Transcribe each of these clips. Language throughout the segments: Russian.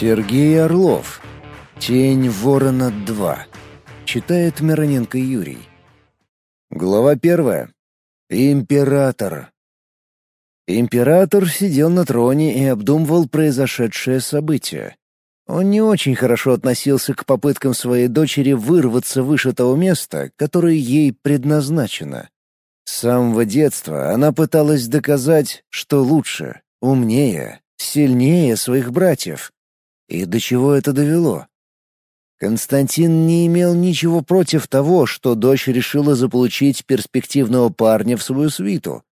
Сергей Орлов. Тень ворона 2. Читает Мироненко Юрий. Глава первая. Император. Император сидел на троне и обдумывал произошедшее событие. Он не очень хорошо относился к попыткам своей дочери вырваться выше того места, которое ей предназначено. С самого детства она пыталась доказать, что лучше, умнее, сильнее своих братьев. И до чего это довело? Константин не имел ничего против того, что дочь решила заполучить перспективного парня в свою свиту.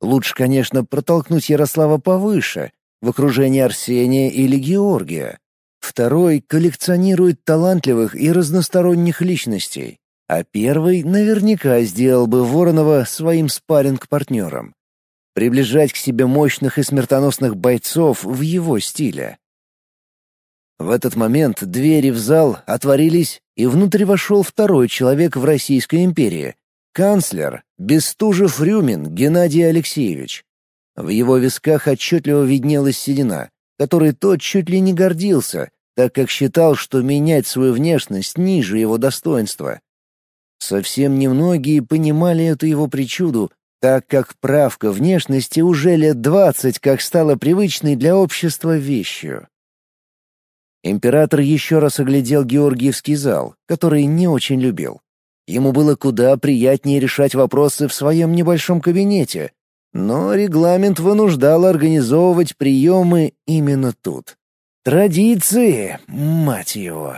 Лучше, конечно, протолкнуть Ярослава повыше, в окружении Арсения или Георгия. Второй коллекционирует талантливых и разносторонних личностей, а первый наверняка сделал бы Воронова своим спарринг-партнером. Приближать к себе мощных и смертоносных бойцов в его стиле. В этот момент двери в зал отворились, и внутрь вошел второй человек в Российской империи — канцлер Бестужев-Рюмин Геннадий Алексеевич. В его висках отчетливо виднелась седина, которой тот чуть ли не гордился, так как считал, что менять свою внешность ниже его достоинства. Совсем немногие понимали эту его причуду, так как правка внешности уже лет двадцать как стала привычной для общества вещью. Император еще раз оглядел Георгиевский зал, который не очень любил. Ему было куда приятнее решать вопросы в своем небольшом кабинете, но регламент вынуждал организовывать приемы именно тут. Традиции, мать его.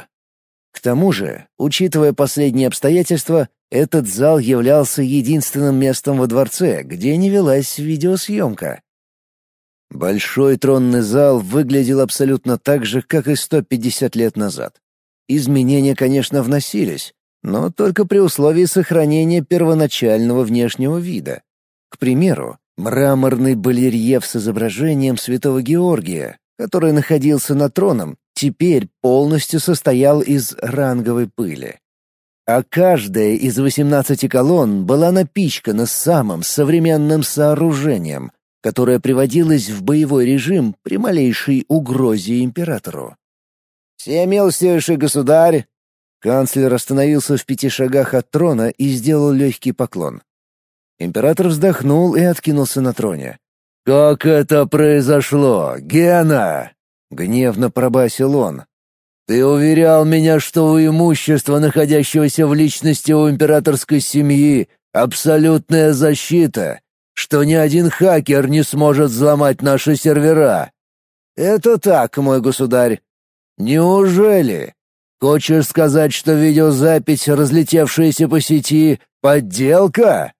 К тому же, учитывая последние обстоятельства, этот зал являлся единственным местом во дворце, где не велась видеосъемка. Большой тронный зал выглядел абсолютно так же, как и 150 лет назад. Изменения, конечно, вносились, но только при условии сохранения первоначального внешнего вида. К примеру, мраморный барельеф с изображением святого Георгия, который находился над троном, теперь полностью состоял из ранговой пыли. А каждая из 18 колонн была напичкана самым современным сооружением, которое приводилось в боевой режим при малейшей угрозе императору. «Всемилостивейший государь!» Канцлер остановился в пяти шагах от трона и сделал легкий поклон. Император вздохнул и откинулся на троне. «Как это произошло, Гена?» — гневно пробасил он. «Ты уверял меня, что у имущества, находящегося в личности у императорской семьи, абсолютная защита, что ни один хакер не сможет взломать наши сервера». «Это так, мой государь». «Неужели? Хочешь сказать, что видеозапись, разлетевшаяся по сети, подделка?»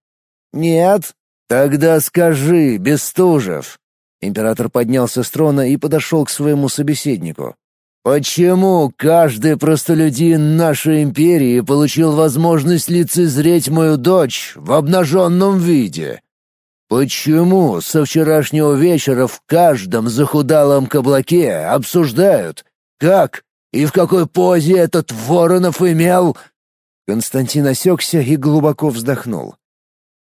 «Нет». «Тогда скажи, Бестужев». Император поднялся с трона и подошел к своему собеседнику. «Почему каждый простолюдин нашей империи получил возможность лицезреть мою дочь в обнаженном виде? Почему со вчерашнего вечера в каждом захудалом каблуке обсуждают, как и в какой позе этот Воронов имел...» Константин осекся и глубоко вздохнул.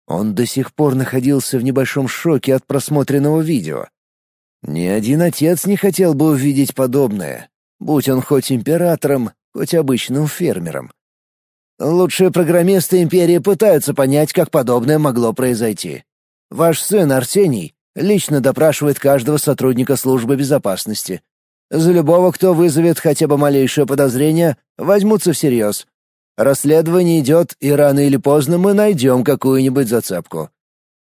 Он до сих пор находился в небольшом шоке от просмотренного видео. Ни один отец не хотел бы увидеть подобное, будь он хоть императором, хоть обычным фермером. Лучшие программисты империи пытаются понять, как подобное могло произойти. Ваш сын Арсений лично допрашивает каждого сотрудника службы безопасности. За любого, кто вызовет хотя бы малейшее подозрение, возьмутся всерьез. Расследование идет, и рано или поздно мы найдем какую-нибудь зацепку.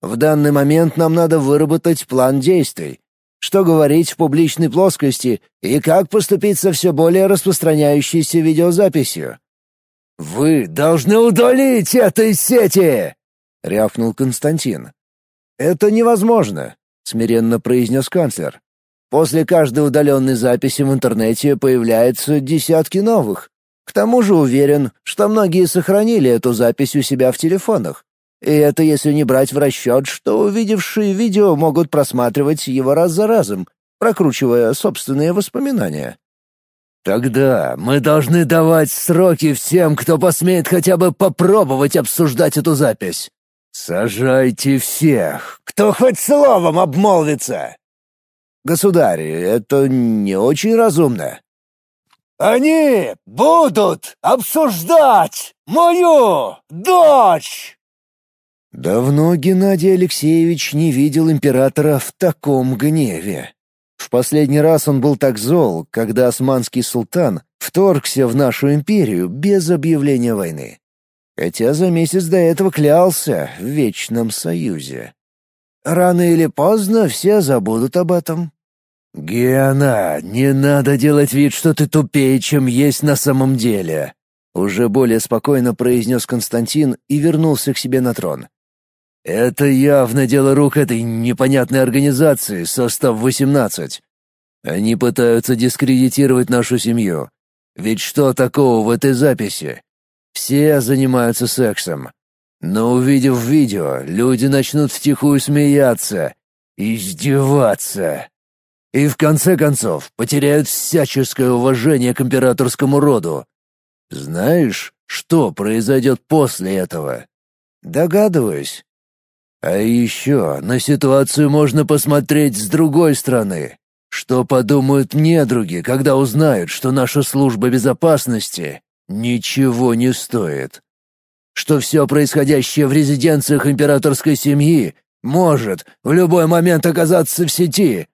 В данный момент нам надо выработать план действий. Что говорить в публичной плоскости и как поступить со все более распространяющейся видеозаписью. «Вы должны удалить это из сети!» — рявкнул Константин. «Это невозможно», — смиренно произнес канцлер. «После каждой удаленной записи в интернете появляются десятки новых. К тому же уверен, что многие сохранили эту запись у себя в телефонах. И это если не брать в расчет, что увидевшие видео могут просматривать его раз за разом, прокручивая собственные воспоминания. Тогда мы должны давать сроки всем, кто посмеет хотя бы попробовать обсуждать эту запись. Сажайте всех, кто хоть словом обмолвится. Государь, это не очень разумно. Они будут обсуждать мою дочь!» Давно Геннадий Алексеевич не видел императора в таком гневе. В последний раз он был так зол, когда османский султан вторгся в нашу империю без объявления войны. Хотя за месяц до этого клялся в Вечном Союзе. Рано или поздно все забудут об этом. «Гена, не надо делать вид, что ты тупее, чем есть на самом деле», — уже более спокойно произнес Константин и вернулся к себе на трон. «Это явно дело рук этой непонятной организации, состав 18. Они пытаются дискредитировать нашу семью. Ведь что такого в этой записи? Все занимаются сексом. Но увидев видео, люди начнут втихую смеяться, издеваться. И в конце концов потеряют всяческое уважение к императорскому роду. Знаешь, что произойдет после этого? Догадываюсь. А еще на ситуацию можно посмотреть с другой стороны. Что подумают недруги, когда узнают, что наша служба безопасности ничего не стоит? что все происходящее в резиденциях императорской семьи может в любой момент оказаться в сети.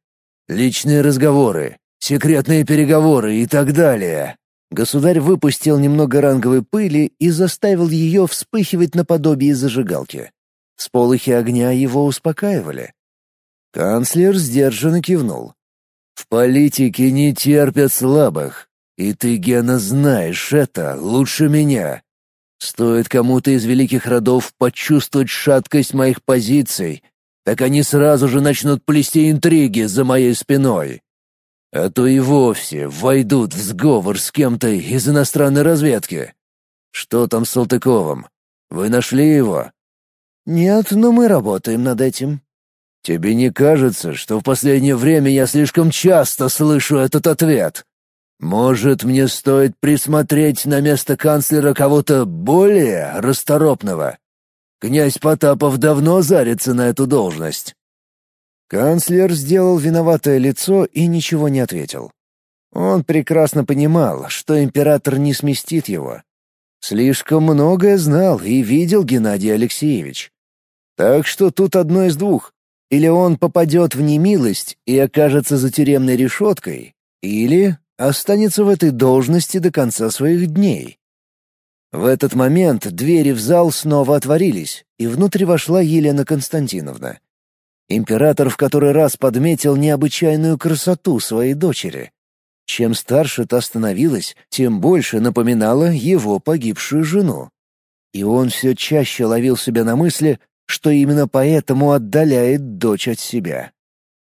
Личные разговоры, секретные переговоры и так далее. Государь выпустил немного ранговой пыли и заставил ее вспыхивать наподобие зажигалки. Сполохи огня его успокаивали. Канцлер сдержанно кивнул. «В политике не терпят слабых, и ты, Гена, знаешь это лучше меня. Стоит кому-то из великих родов почувствовать шаткость моих позиций, так они сразу же начнут плести интриги за моей спиной. А то и вовсе войдут в сговор с кем-то из иностранной разведки. Что там с Салтыковым? Вы нашли его? Нет, но мы работаем над этим. Тебе не кажется, что в последнее время я слишком часто слышу этот ответ? Может, мне стоит присмотреть на место канцлера кого-то более расторопного? Князь Потапов давно зарится на эту должность». Канцлер сделал виноватое лицо и ничего не ответил. Он прекрасно понимал, что император не сместит его. Слишком многое знал и видел Геннадий Алексеевич. Так что тут одно из двух. Или он попадет в немилость и окажется за тюремной решеткой, или останется в этой должности до конца своих дней. В этот момент двери в зал снова отворились, и внутрь вошла Елена Константиновна. Император в который раз подметил необычайную красоту своей дочери. Чем старше та становилась, тем больше напоминала его погибшую жену. И он все чаще ловил себя на мысли, что именно поэтому отдаляет дочь от себя.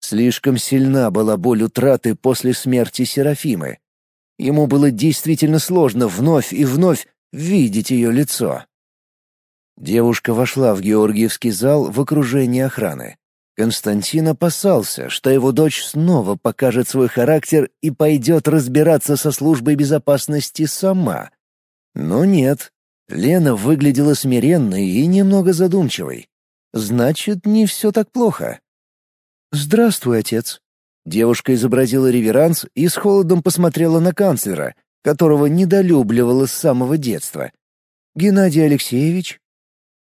Слишком сильна была боль утраты после смерти Серафимы. Ему было действительно сложно вновь и вновь видеть ее лицо. Девушка вошла в Георгиевский зал в окружении охраны. Константин опасался, что его дочь снова покажет свой характер и пойдет разбираться со службой безопасности сама. Но нет. Лена выглядела смиренной и немного задумчивой. Значит, не все так плохо. «Здравствуй, отец». Девушка изобразила реверанс и с холодом посмотрела на канцлера, которого недолюбливала с самого детства. «Геннадий Алексеевич?»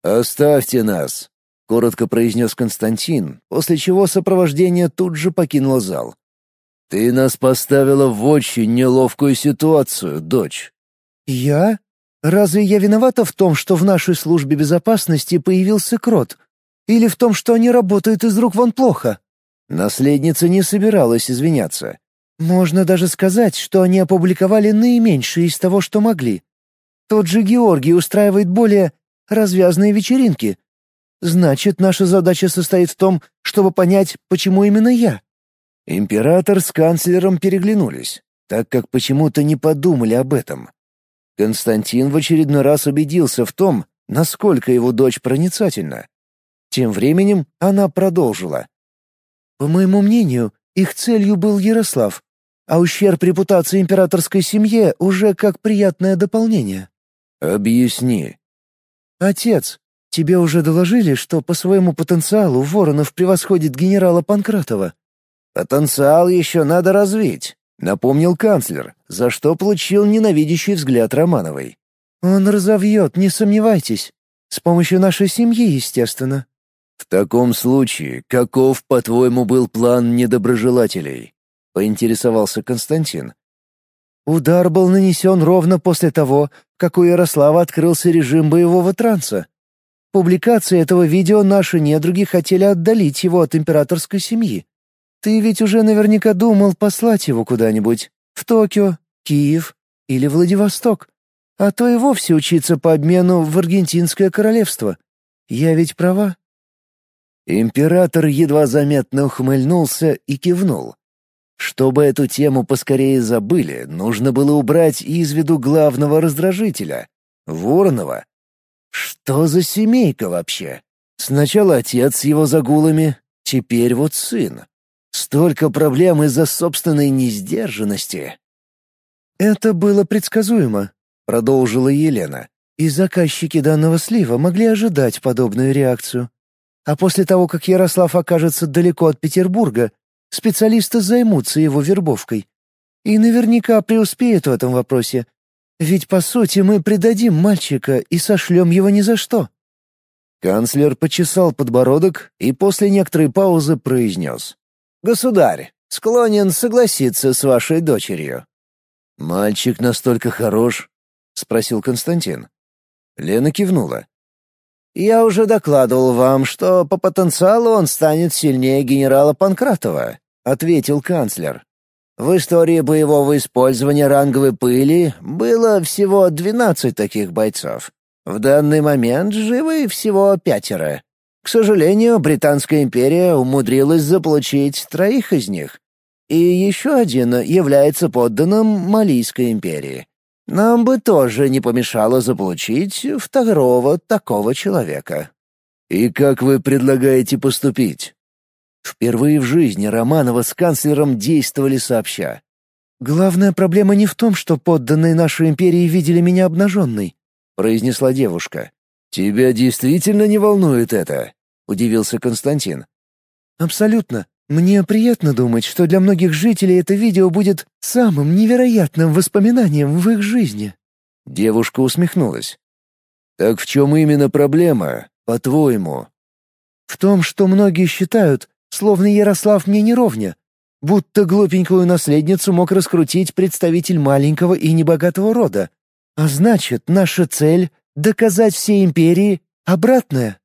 «Оставьте нас», — коротко произнес Константин, после чего сопровождение тут же покинуло зал. «Ты нас поставила в очень неловкую ситуацию, дочь». «Я? Разве я виновата в том, что в нашей службе безопасности появился крот? Или в том, что они работают из рук вон плохо?» Наследница не собиралась извиняться. Можно даже сказать, что они опубликовали наименьшее из того, что могли. Тот же Георгий устраивает более развязные вечеринки. Значит, наша задача состоит в том, чтобы понять, почему именно я. Император с канцлером переглянулись, так как почему-то не подумали об этом. Константин в очередной раз убедился в том, насколько его дочь проницательна. Тем временем она продолжила. По моему мнению, их целью был Ярослав, а ущерб репутации императорской семье уже как приятное дополнение. Объясни. Отец, тебе уже доложили, что по своему потенциалу Воронов превосходит генерала Панкратова. Потенциал еще надо развить. Напомнил канцлер, за что получил ненавидящий взгляд Романовой. «Он разовьет, не сомневайтесь. С помощью нашей семьи, естественно». «В таком случае, каков, по-твоему, был план недоброжелателей?» — поинтересовался Константин. Удар был нанесен ровно после того, как у Ярослава открылся режим боевого транса. Публикацией этого видео наши недруги хотели отдалить его от императорской семьи. Ты ведь уже наверняка думал послать его куда-нибудь. В Токио, Киев или Владивосток. А то и вовсе учиться по обмену в Аргентинское королевство. Я ведь права?» Император едва заметно ухмыльнулся и кивнул. Чтобы эту тему поскорее забыли, нужно было убрать из виду главного раздражителя — Воронова. Что за семейка вообще? Сначала отец с его загулами, теперь вот сын. Столько проблем из-за собственной несдержанности. «Это было предсказуемо», — продолжила Елена. «И заказчики данного слива могли ожидать подобную реакцию. А после того, как Ярослав окажется далеко от Петербурга, специалисты займутся его вербовкой. И наверняка преуспеют в этом вопросе. Ведь, по сути, мы предадим мальчика и сошлем его ни за что». Канцлер почесал подбородок и после некоторой паузы произнес. «Государь, склонен согласиться с вашей дочерью». «Мальчик настолько хорош?» — спросил Константин. Лена кивнула. «Я уже докладывал вам, что по потенциалу он станет сильнее генерала Панкратова», — ответил канцлер. «В истории боевого использования ранговой пыли было всего 12 таких бойцов. В данный момент живы всего пятеро. К сожалению, Британская империя умудрилась заполучить троих из них. И еще один является подданным Малийской империи. Нам бы тоже не помешало заполучить второго такого человека. И как вы предлагаете поступить? Впервые в жизни Романова с канцлером действовали сообща. «Главная проблема не в том, что подданные нашей империи видели меня обнаженной», — произнесла девушка. «Тебя действительно не волнует это?» — удивился Константин. «Абсолютно. Мне приятно думать, что для многих жителей это видео будет самым невероятным воспоминанием в их жизни. Девушка усмехнулась. Так в чем именно проблема, по-твоему? В том, что многие считают, словно Ярослав мне не ровня, будто глупенькую наследницу мог раскрутить представитель маленького и небогатого рода. А значит, наша цель — доказать всей империи обратное.